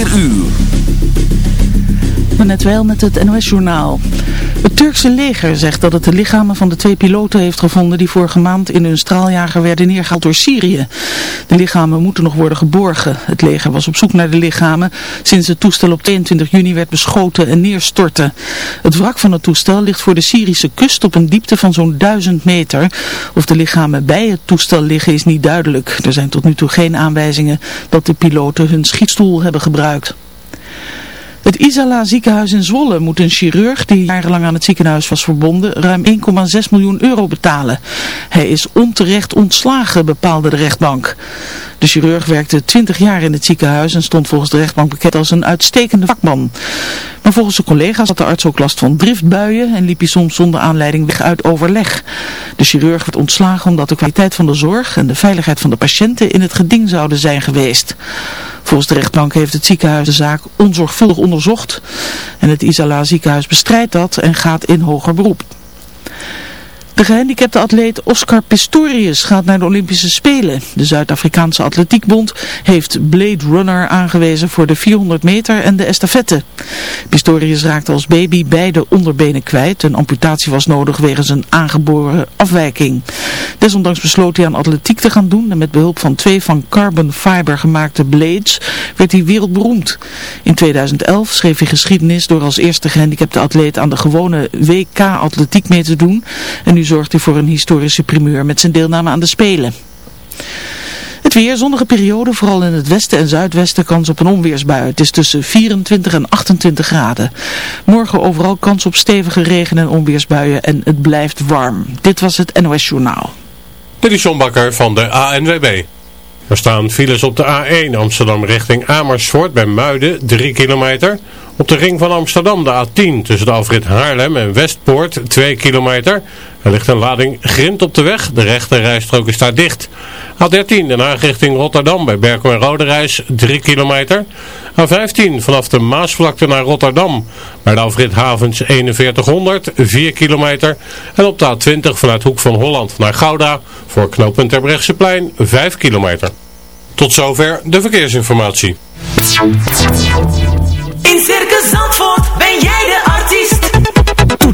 4 uur. Net wel met het NOS-journaal. Het Turkse leger zegt dat het de lichamen van de twee piloten heeft gevonden die vorige maand in hun straaljager werden neergehaald door Syrië. De lichamen moeten nog worden geborgen. Het leger was op zoek naar de lichamen sinds het toestel op 22 juni werd beschoten en neerstortte. Het wrak van het toestel ligt voor de Syrische kust op een diepte van zo'n 1000 meter. Of de lichamen bij het toestel liggen is niet duidelijk. Er zijn tot nu toe geen aanwijzingen dat de piloten hun schietstoel hebben gebruikt. Het Isala ziekenhuis in Zwolle moet een chirurg die jarenlang aan het ziekenhuis was verbonden ruim 1,6 miljoen euro betalen. Hij is onterecht ontslagen, bepaalde de rechtbank. De chirurg werkte 20 jaar in het ziekenhuis en stond volgens de rechtbank bekend als een uitstekende vakman. Volgens zijn collega's had de arts ook last van driftbuien en liep hij soms zonder aanleiding weg uit overleg. De chirurg werd ontslagen omdat de kwaliteit van de zorg en de veiligheid van de patiënten in het geding zouden zijn geweest. Volgens de rechtbank heeft het ziekenhuis de zaak onzorgvuldig onderzocht en het Isala ziekenhuis bestrijdt dat en gaat in hoger beroep. De gehandicapte atleet Oscar Pistorius gaat naar de Olympische Spelen. De Zuid-Afrikaanse Atletiekbond heeft Blade Runner aangewezen voor de 400 meter en de estafette. Pistorius raakte als baby beide onderbenen kwijt. Een amputatie was nodig wegens een aangeboren afwijking. Desondanks besloot hij aan atletiek te gaan doen en met behulp van twee van carbon fiber gemaakte blades werd hij wereldberoemd. In 2011 schreef hij geschiedenis door als eerste gehandicapte atleet aan de gewone WK atletiek mee te doen. En nu zorgt hij voor een historische primeur met zijn deelname aan de Spelen. Het weer, zonnige periode, vooral in het westen en zuidwesten kans op een onweersbui. Het is tussen 24 en 28 graden. Morgen overal kans op stevige regen- en onweersbuien en het blijft warm. Dit was het NOS Journaal. Dit is van de ANWB. Er staan files op de A1 Amsterdam richting Amersfoort bij Muiden, 3 kilometer. Op de ring van Amsterdam de A10 tussen de afrit Haarlem en Westpoort 2 kilometer. Er ligt een lading grind op de weg, de rechte rijstrook is daar dicht. A13 Den Haag richting Rotterdam bij Berkel en Roderijs 3 kilometer. A15 vanaf de Maasvlakte naar Rotterdam bij de afrit Havens 4100 4 kilometer. En op de A20 vanuit Hoek van Holland naar Gouda voor knooppunt Terbrechtseplein 5 kilometer. Tot zover de verkeersinformatie.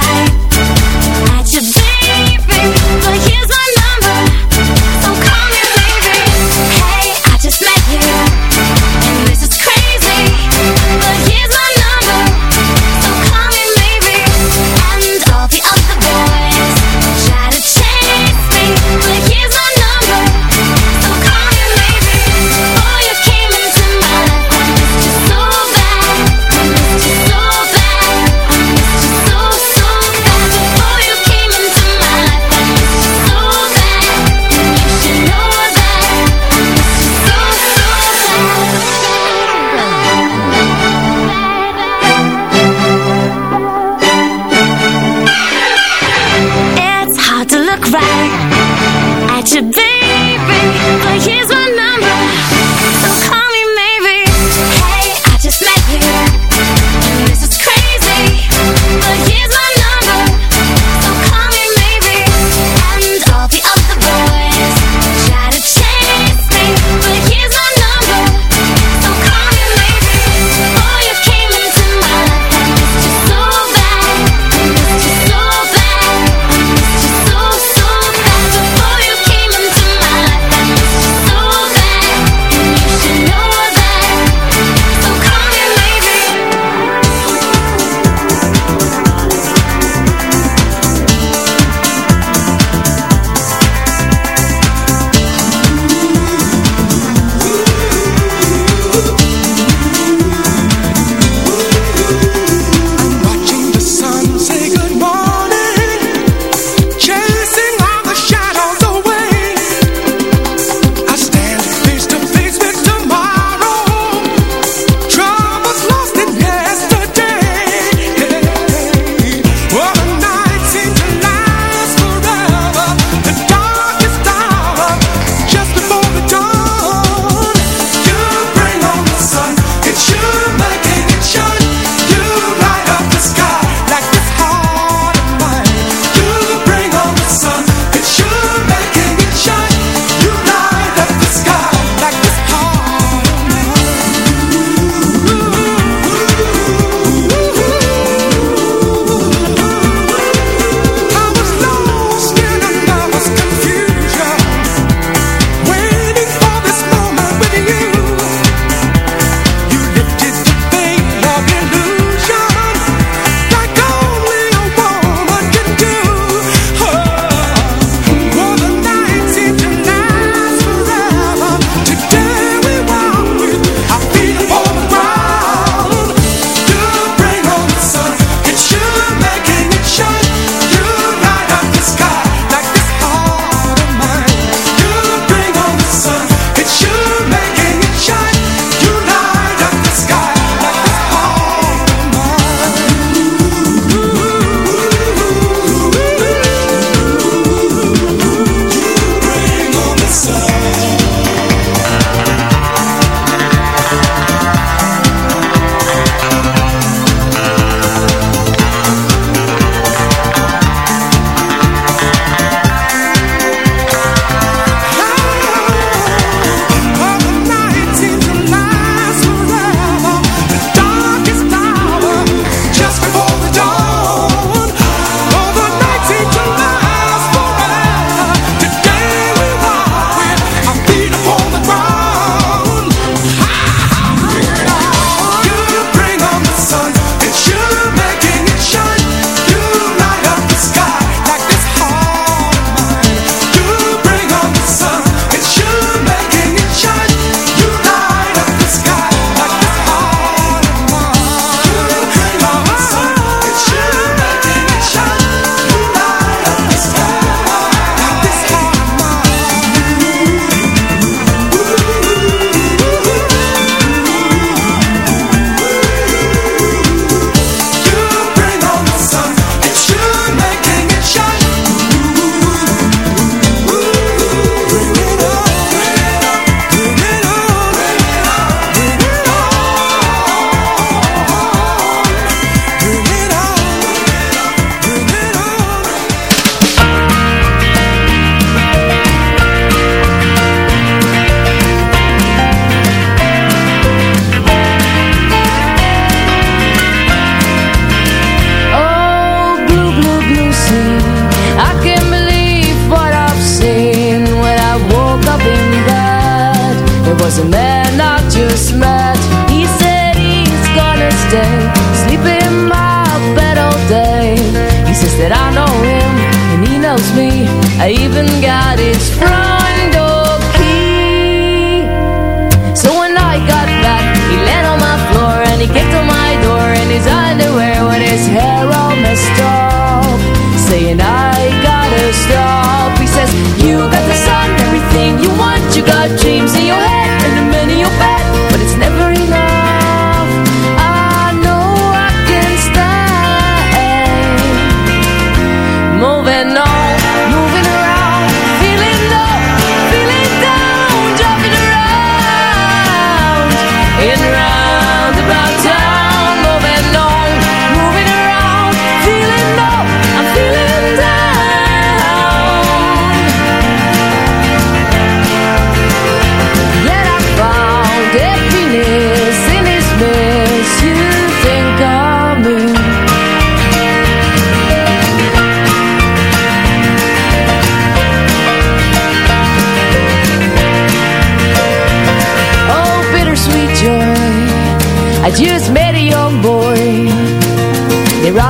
I.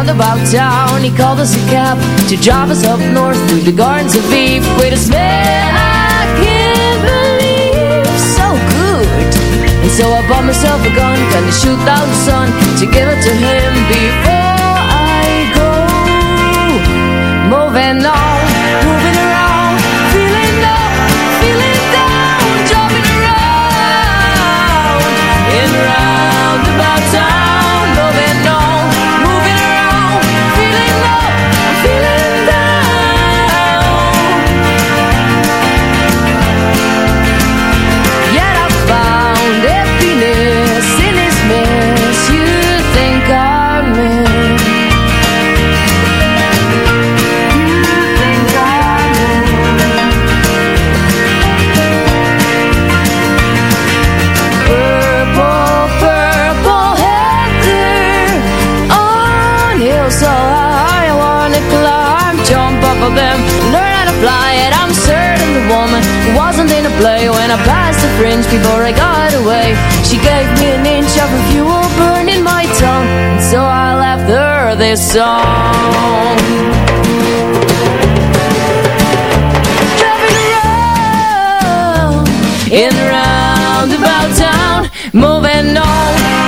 about town. He called us a cab To drive us up north Through the gardens of Eve. With a smell. I can't believe So good. And so I bought myself a gun Gonna shoot down the sun To give it to him Before I go. Moving on Moving around Feeling low Feeling down Jumping around. In roundabout town of them, learn how to fly it. I'm certain the woman wasn't in a play when I passed the fringe before I got away. She gave me an inch of her fuel burning my tongue, and so I left her this song. In roundabout town, moving on,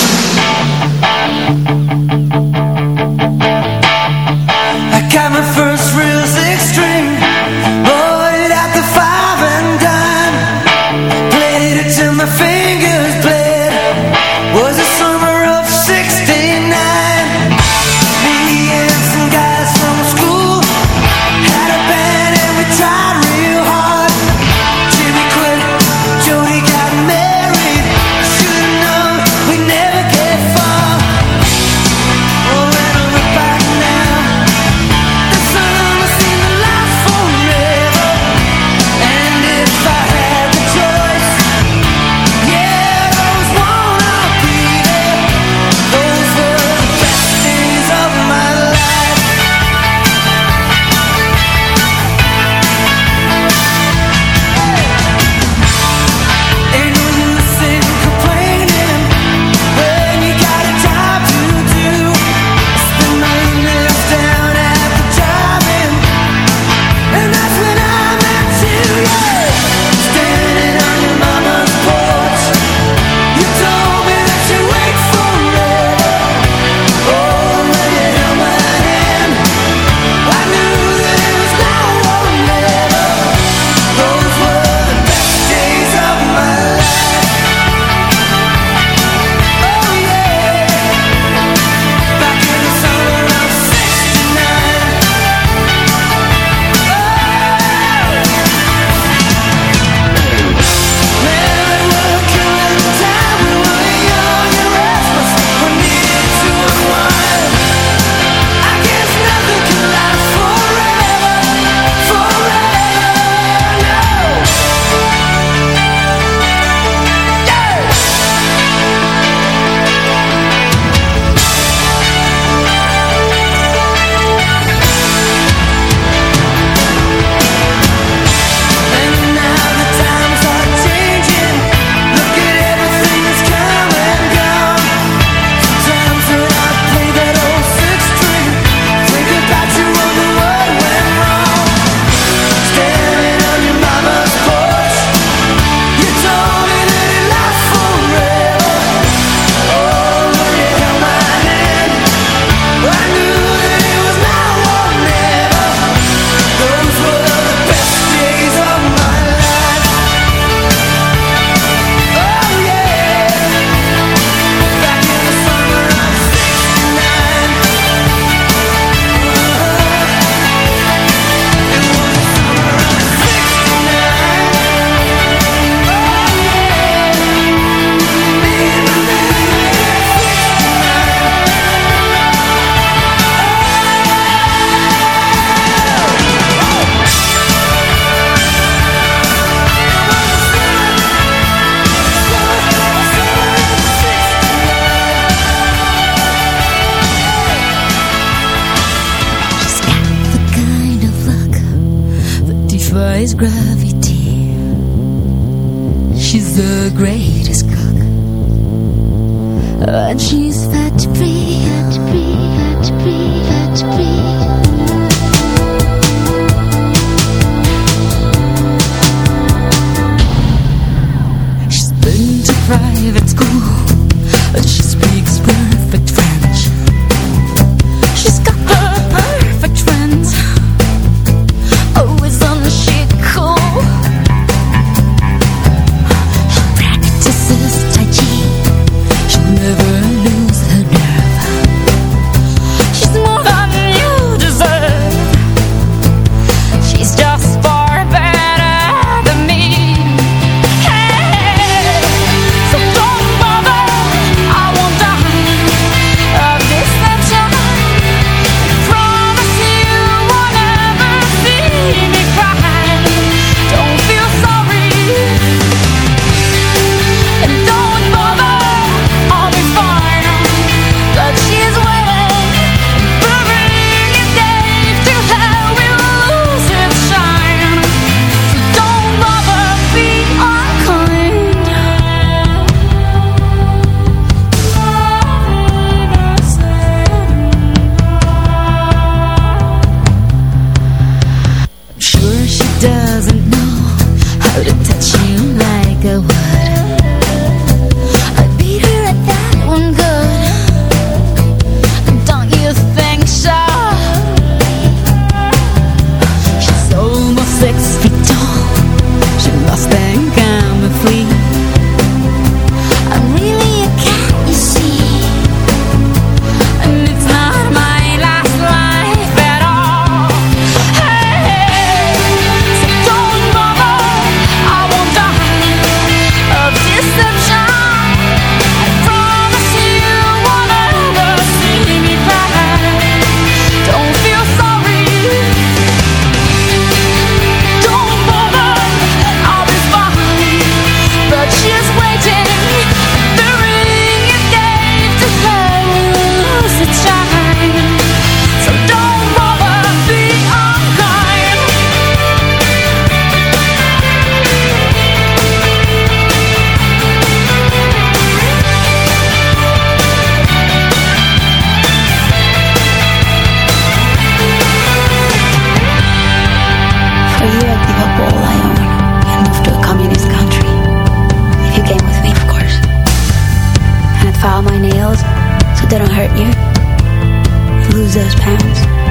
Productions.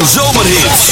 En zomerhits.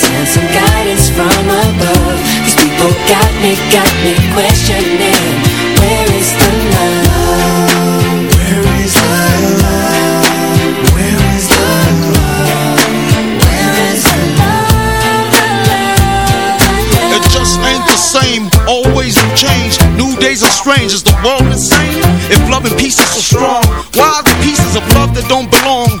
and some guidance from above. These people got me, got me questioning. Where is the love? Where is the love? Where is the love? Where is the love? It just ain't the same, always change. New days are strange, is the world insane? If love and peace is so strong, why are the pieces of love that don't belong?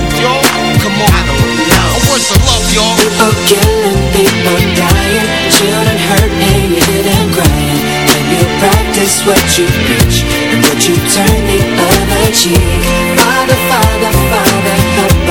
Come on, I don't know. Where's the love, y'all? People killing, people dying, children hurt and you hear them crying. Can you practice what you preach and would you turn the other cheek? Father, Father, Father, help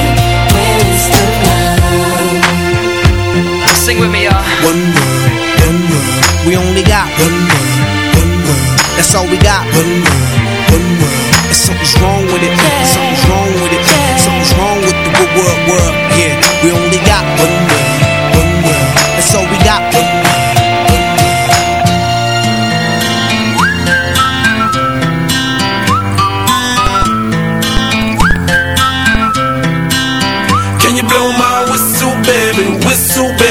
Sing with me y'all One world, one world. We only got one world, one world. That's all we got. One world, one world. And something's wrong with it. Something's wrong with it. Something's wrong with the world, world. Yeah, we only got one world, one world. That's all we got. One world. Can you blow my whistle, baby? Whistle, baby,